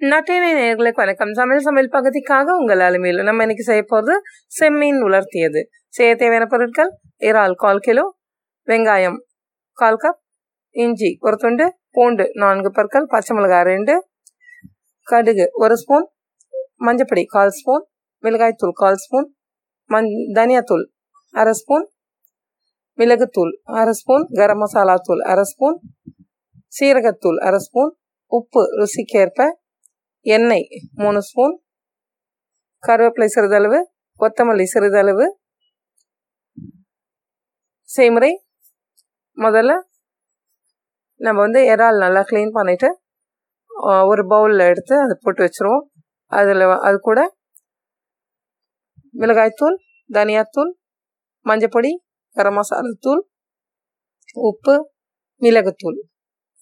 நட்டினை நேர்களுக்கு வணக்கம். சமையல் சமையல் பகுதிக்காக உங்கள் அலுமையில் நம்ம இன்னைக்கு செய்ய போகிறது செம்மீன் உலர்த்தியது. செய்ய தேவையான பொருட்கள் இறால் கால் கிலோ வெங்காயம் கால் கப் இஞ்சி ஒரு துண்டு பூண்டு நான்கு பற்கள் பச்சை மிளகாய் ரெண்டு கடுகு ஒரு ஸ்பூன் மஞ்சப்பொடி கால் ஸ்பூன் மிளகாய்த்தூள் கால் ஸ்பூன் மஞ் தனியாத்தூள் அரை ஸ்பூன் மிளகுத்தூள் அரை ஸ்பூன் கரம் மசாலா தூள் அரை ஸ்பூன் சீரகத்தூள் அரை ஸ்பூன் உப்பு ருசிக்கேற்ப எண்ணெய் மூணு ஸ்பூன் கருவேப்பிலை சிறிதளவு கொத்தமல்லி சிறிதளவு செய்முறை. முதல்ல நம்ம வந்து இறால் நல்லா க்ளீன் பண்ணிவிட்டு ஒரு பவுலில் எடுத்து அதை போட்டு வச்சுருவோம். அதில் அது கூட மிளகாய்த்தூள் தனியாத்தூள் மஞ்சப்பொடி கரம் மசாலா தூள் உப்பு மிளகுத்தூள்.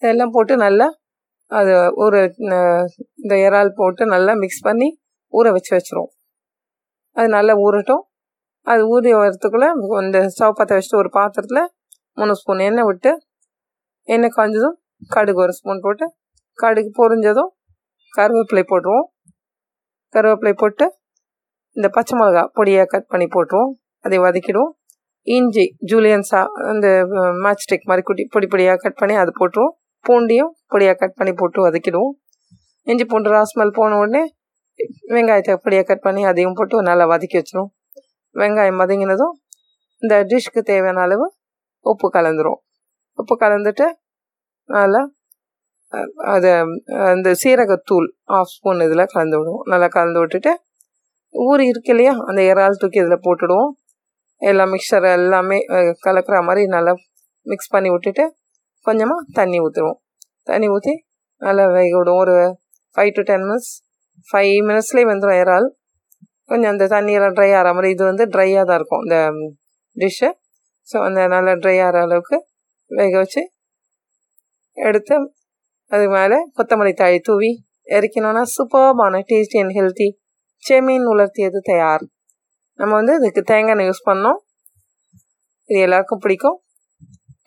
இதெல்லாம் போட்டு நல்லா அது ஒரு இந்த இறால் போட்டு நல்லா மிக்ஸ் பண்ணி ஊற வச்சு வச்சுருவோம். அது நல்லா ஊறட்டும். அது ஊறி வரத்துக்குள்ளே இந்த ஸ்டவ் பற்ற வச்சுட்டு ஒரு பாத்திரத்தில் மூணு ஸ்பூன் எண்ணெய் விட்டு எண்ணெய் காய்ஞ்சதும் கடுகு ஒரு ஸ்பூன் போட்டு கடுகு பொரிஞ்சதும் கருவேப்பிலை போட்டுருவோம். கருவேப்பிலை போட்டு இந்த பச்சை மிளகா பொடியாக கட் பண்ணி போட்டுருவோம். அதை வதக்கிடுவோம். இஞ்சி ஜூலியன்ஸா அந்த மேட்ச்டிக் மாதிரி குட்டி பொடி பொடியாக கட் பண்ணி அது போட்டுருவோம். பூண்டையும் பொடியாக கட் பண்ணி போட்டு வதக்கிடுவோம். இஞ்சி பூண்டு ராஸ்மல் போன உடனே வெங்காயத்தை பொடியாக கட் பண்ணி அதையும் போட்டு நல்லா வதக்கி வச்சிடும் வெங்காயம் வதங்கினதும் இந்த டிஷ்க்கு தேவையான அளவு உப்பு கலந்துரும் உப்பு கலந்துட்டு நல்லா அதை அந்த சீரகத்தூள் ஆஃப் ஸ்பூன் இதில் கலந்து விடுவோம். நல்லா கலந்து விட்டுட்டு ஊறி இருக்கு இல்லையா அந்த இறால் தூக்கி இதில் போட்டுடுவோம். எல்லா மிக்சர் எல்லாமே கலக்கிற மாதிரி நல்லா மிக்ஸ் பண்ணி விட்டுட்டு கொஞ்சமாக தண்ணி ஊற்றுவோம் தண்ணி ஊற்றி நல்லா வேக விடுவோம். ஒரு five to ten minutes five மினிட்ஸ்லேயே வந்துடும் இறால் கொஞ்சம் அந்த தண்ணியெல்லாம் ட்ரை ஆகிற மாதிரி இது வந்து ட்ரையாக தான் இருக்கும் இந்த டிஷ்ஷு ஸோ அந்த நல்லா ட்ரை ஆகிற அளவுக்கு வேக வச்சு எடுத்து அது மேலே கொத்தமல்லி தாய் தூவி இறக்கணும்னா சூப்பர்பான டேஸ்டி அண்ட் ஹெல்த்தி செமீன் உலர்த்தியது தயார். நம்ம வந்து இதுக்கு தேங்காய் எண்ணெய் யூஸ் பண்ணோம். இது எல்லாருக்கும் பிடிக்கும்.